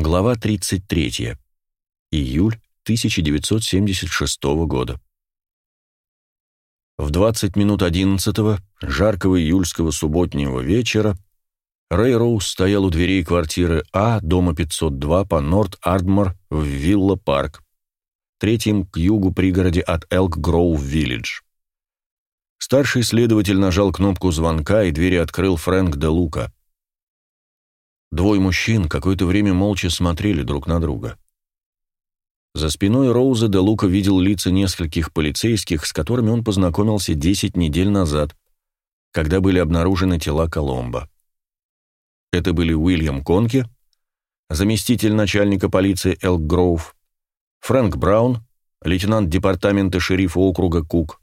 Глава 33. Июль 1976 года. В 20 минут 11 жаркого июльского субботнего вечера Рэй Роуз стоял у дверей квартиры А, дома 502 по Норт-Ардмор в Вилла-парк, третьем к югу пригороде от Элк-Гроув-Виллидж. Старший следователь нажал кнопку звонка, и двери открыл Фрэнк де Лука. Двое мужчин какое-то время молча смотрели друг на друга. За спиной Роуза де Лука видел лица нескольких полицейских, с которыми он познакомился 10 недель назад, когда были обнаружены тела Коломбо. Это были Уильям Конки, заместитель начальника полиции Элк Гроув, Фрэнк Браун, лейтенант департамента шерифа округа Кук,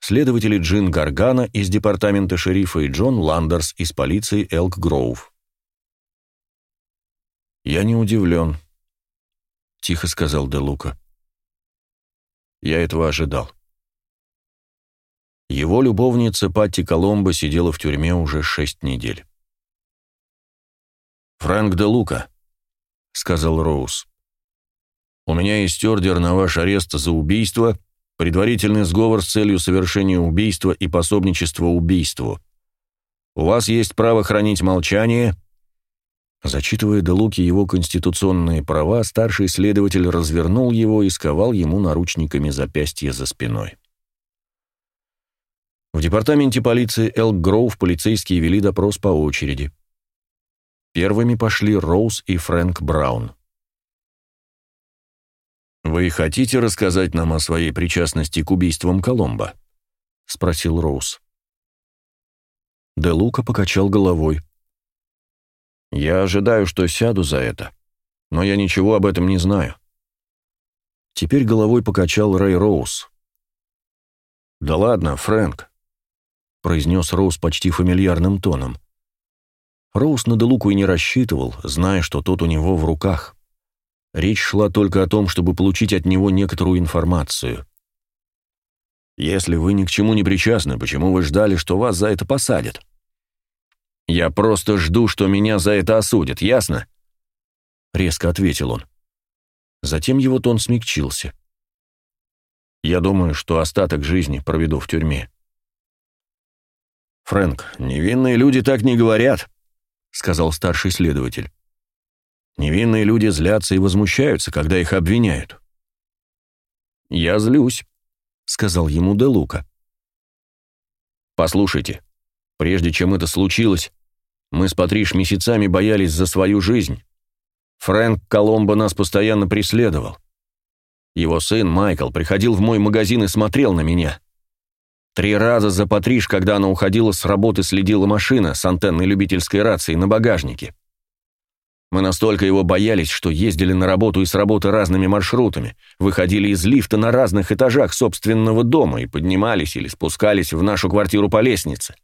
следователи Джин Гаргана из департамента шерифа и Джон Ландерс из полиции Элк Гроув. «Я не удивлен», — тихо сказал Де Лука. «Я этого ожидал». Его любовница Патти Коломбо сидела в тюрьме уже шесть недель. «Фрэнк де Лука», — сказал Роуз. «У меня есть ордер на ваш арест за убийство, предварительный сговор с целью совершения убийства и пособничества убийству. У вас есть право хранить молчание, Зачитывая до его конституционные права, старший следователь развернул его и сковал ему наручниками запястья за спиной. В департаменте полиции Элк Гроув полицейские вели допрос по очереди. Первыми пошли Роуз и Фрэнк Браун. «Вы хотите рассказать нам о своей причастности к убийствам Коломбо?» — спросил Роуз. Де Лука покачал головой. Я ожидаю, что сяду за это, но я ничего об этом не знаю. Теперь головой покачал Рэй Роуз. «Да ладно, Фрэнк», — произнес Роуз почти фамильярным тоном. Роуз на Делуку и не рассчитывал, зная, что тот у него в руках. Речь шла только о том, чтобы получить от него некоторую информацию. «Если вы ни к чему не причастны, почему вы ждали, что вас за это посадят?» «Я просто жду, что меня за это осудят, ясно?» Резко ответил он. Затем его тон смягчился. «Я думаю, что остаток жизни проведу в тюрьме». «Фрэнк, невинные люди так не говорят», — сказал старший следователь. «Невинные люди злятся и возмущаются, когда их обвиняют». «Я злюсь», — сказал ему Де Лука. «Послушайте, Прежде чем это случилось, мы с Патриш месяцами боялись за свою жизнь. Фрэнк Коломбо нас постоянно преследовал. Его сын Майкл приходил в мой магазин и смотрел на меня. Три раза за Патриш, когда она уходила с работы, следила машина с антенной любительской рацией на багажнике. Мы настолько его боялись, что ездили на работу и с работы разными маршрутами, выходили из лифта на разных этажах собственного дома и поднимались или спускались в нашу квартиру по лестнице.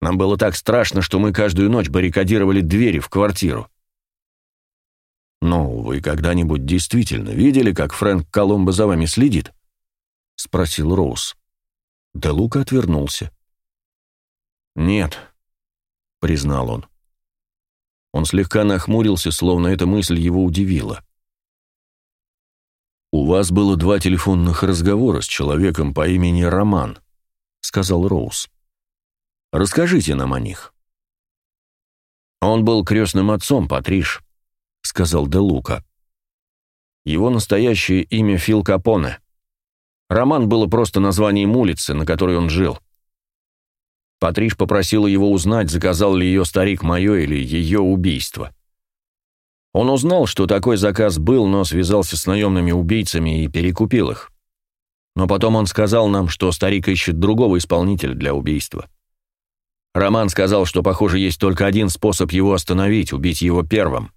Нам было так страшно, что мы каждую ночь баррикадировали двери в квартиру. «Ну, вы когда-нибудь действительно видели, как Фрэнк Коломбо за вами следит?» — спросил Роуз. Де Лука отвернулся. «Нет», — признал он. Он слегка нахмурился, словно эта мысль его удивила. «У вас было два телефонных разговора с человеком по имени Роман», — сказал Роуз. Расскажите нам о них». «Он был крестным отцом, Патриш», — сказал Де Лука. «Его настоящее имя Фил Капоне. Роман было просто названием улицы, на которой он жил. Патриш попросила его узнать, заказал ли ее старик мое или ее убийство. Он узнал, что такой заказ был, но связался с наемными убийцами и перекупил их. Но потом он сказал нам, что старик ищет другого исполнителя для убийства. Роман сказал, что, похоже, есть только один способ его остановить, убить его первым.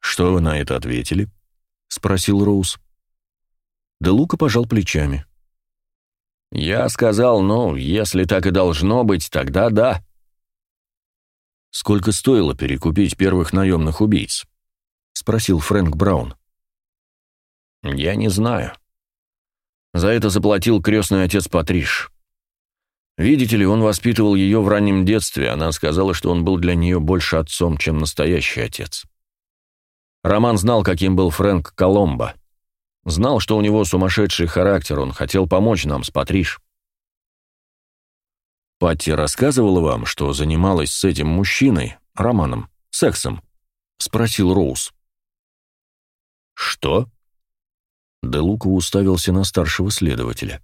«Что вы на это ответили?» — спросил Роуз. Де Лука пожал плечами. «Я сказал, ну, если так и должно быть, тогда да». «Сколько стоило перекупить первых наемных убийц?» — спросил Фрэнк Браун. «Я не знаю. За это заплатил крестный отец Патриш. Видите ли, он воспитывал ее в раннем детстве, она сказала, что он был для нее больше отцом, чем настоящий отец. Роман знал, каким был Фрэнк Коломбо. Знал, что у него сумасшедший характер, он хотел помочь нам с Патриш. Патти рассказывала вам, что занималась с этим мужчиной, Романом, сексом? Спросил Роуз. Что? Де Лука уставился на старшего следователя.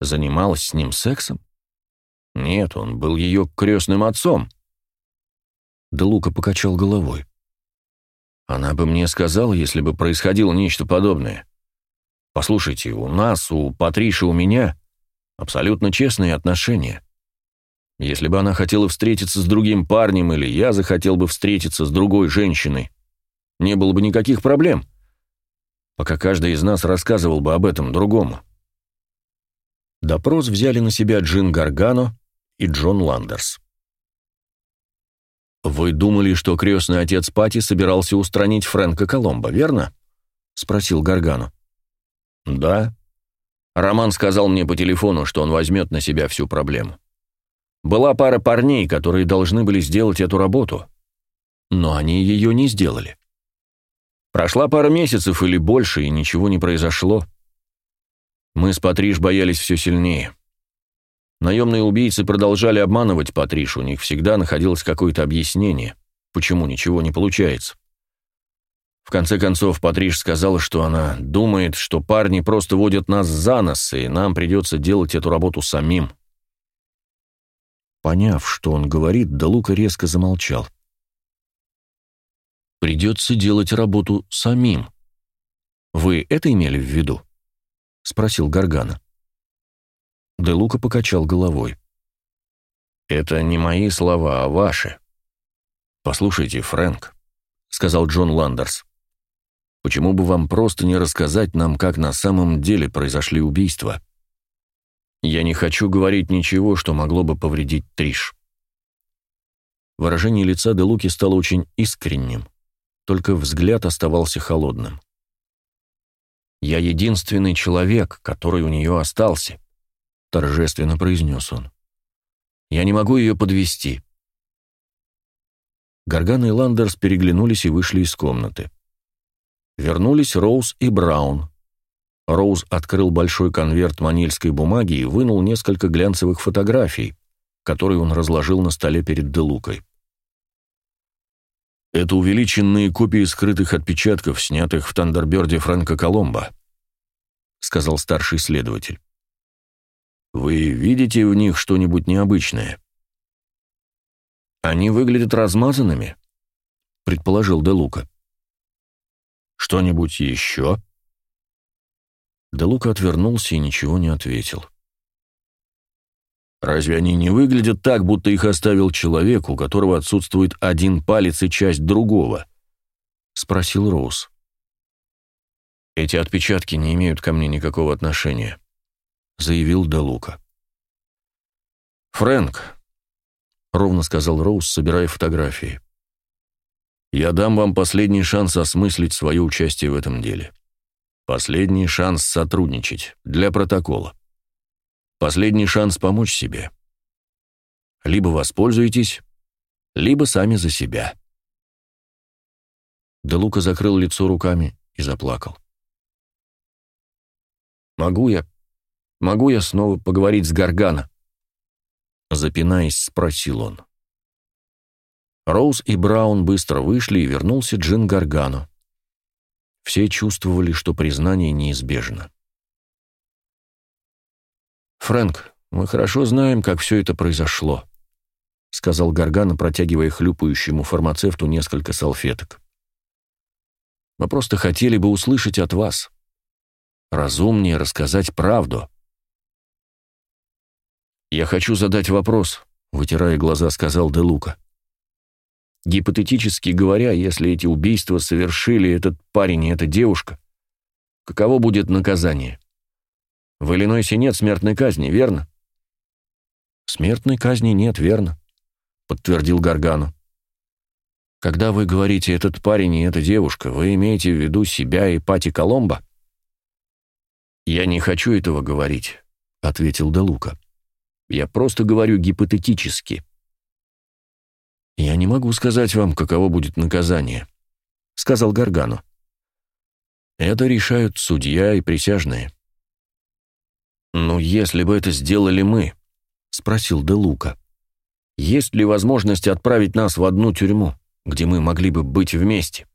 Занималась с ним сексом? Нет, он был ее крестным отцом. Де Лука покачал головой. Она бы мне сказала, если бы происходило нечто подобное. Послушайте, у нас, у Патриши, у меня абсолютно честные отношения. Если бы она хотела встретиться с другим парнем или я захотел бы встретиться с другой женщиной, не было бы никаких проблем, пока каждый из нас рассказывал бы об этом другому. Допрос взяли на себя Джин Гаргано и Джон Ландерс. «Вы думали, что крестный отец Пати собирался устранить Фрэнка Коломбо, верно?» — спросил Гаргано. «Да». Роман сказал мне по телефону, что он возьмет на себя всю проблему. Была пара парней, которые должны были сделать эту работу, но они ее не сделали. Прошла пара месяцев или больше, и ничего не произошло. Мы с Патриш боялись все сильнее. Наемные убийцы продолжали обманывать Патриш, у них всегда находилось какое-то объяснение, почему ничего не получается. В конце концов, Патриш сказала, что она думает, что парни просто водят нас за нос, и нам придется делать эту работу самим. Поняв, что он говорит, Далука резко замолчал. «Придется делать работу самим. Вы это имели в виду?» — спросил Гаргана. Де Лука покачал головой. «Это не мои слова, а ваши. Послушайте, Фрэнк», — сказал Джон Ландерс, — «почему бы вам просто не рассказать нам, как на самом деле произошли убийства? Я не хочу говорить ничего, что могло бы повредить Триш». Выражение лица Де Луки стало очень искренним, только взгляд оставался холодным. «Я единственный человек, который у нее остался», — торжественно произнес он. «Я не могу ее подвести». Гарган и Ландерс переглянулись и вышли из комнаты. Вернулись Роуз и Браун. Роуз открыл большой конверт манильской бумаги и вынул несколько глянцевых фотографий, которые он разложил на столе перед Делукой. Это увеличенные копии скрытых отпечатков, снятых в Тандерберде Фрэнка Коломбо, сказал старший следователь. Вы видите в них что-нибудь необычное? Они выглядят размазанными, предположил Де Лука. Что-нибудь еще? Де Лука отвернулся и ничего не ответил. Разве они не выглядят так, будто их оставил человек, у которого отсутствует один палец и часть другого? Спросил Роуз. Эти отпечатки не имеют ко мне никакого отношения, заявил Далука. Фрэнк, ровно сказал Роуз, собирая фотографии. Я дам вам последний шанс осмыслить свое участие в этом деле. Последний шанс сотрудничать для протокола. Последний шанс помочь себе. Либо воспользуйтесь, либо сами за себя. Делука закрыл лицо руками и заплакал. «Могу я... могу я снова поговорить с Гаргана?» Запинаясь, спросил он. Роуз и Браун быстро вышли, и вернулся Джин Гаргану. Все чувствовали, что признание неизбежно. «Фрэнк, мы хорошо знаем, как все это произошло», — сказал Гаргана, протягивая хлюпающему фармацевту несколько салфеток. «Мы просто хотели бы услышать от вас. Разумнее рассказать правду». «Я хочу задать вопрос», — вытирая глаза, сказал Де Лука. «Гипотетически говоря, если эти убийства совершили этот парень и эта девушка, каково будет наказание?» В Иллинойсе нет смертной казни, верно? Смертной казни нет, верно, подтвердил Гаргану. Когда вы говорите «этот парень и эта девушка», вы имеете в виду себя и Пати Коломбо? «Я не хочу этого говорить», — ответил Делука. Я просто говорю гипотетически. «Я не могу сказать вам, каково будет наказание», — сказал Гаргану. «Это решают судья и присяжные». «Ну, если бы это сделали мы», — спросил Де Лука, — «есть ли возможность отправить нас в одну тюрьму, где мы могли бы быть вместе?»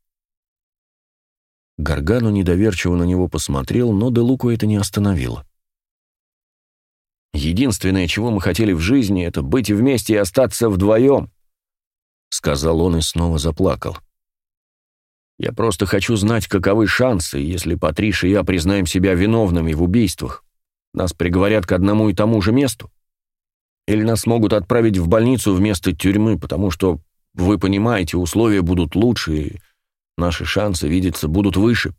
Гаргану недоверчиво на него посмотрел, но Де Луку это не остановило. «Единственное, чего мы хотели в жизни, это быть вместе и остаться вдвоем», — сказал он и снова заплакал. «Я просто хочу знать, каковы шансы, если Патриша и я признаем себя виновными в убийствах. Нас приговорят к одному и тому же месту? Или нас могут отправить в больницу вместо тюрьмы, потому что, вы понимаете, условия будут лучше, и наши шансы, видится, будут выше?»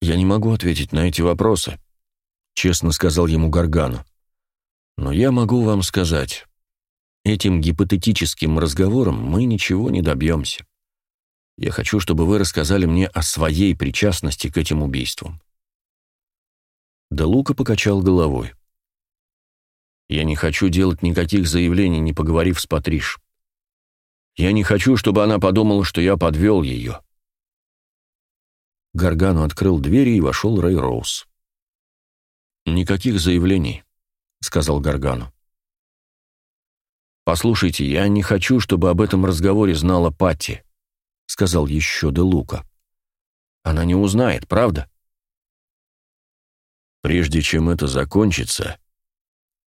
«Я не могу ответить на эти вопросы», — честно сказал ему Гаргану. «Но я могу вам сказать, этим гипотетическим разговором мы ничего не добьемся. Я хочу, чтобы вы рассказали мне о своей причастности к этим убийствам. Да Лука покачал головой. «Я не хочу делать никаких заявлений, не поговорив с Патриш. Я не хочу, чтобы она подумала, что я подвел ее». Гаргану открыл двери и вошел Рэй Роуз. «Никаких заявлений», — сказал Гаргану. «Послушайте, я не хочу, чтобы об этом разговоре знала Патти», — сказал еще Де Лука. «Она не узнает, правда?» «Прежде чем это закончится,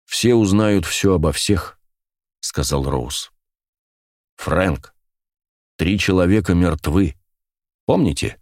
все узнают все обо всех», — сказал Роуз. «Фрэнк, три человека мертвы. Помните?»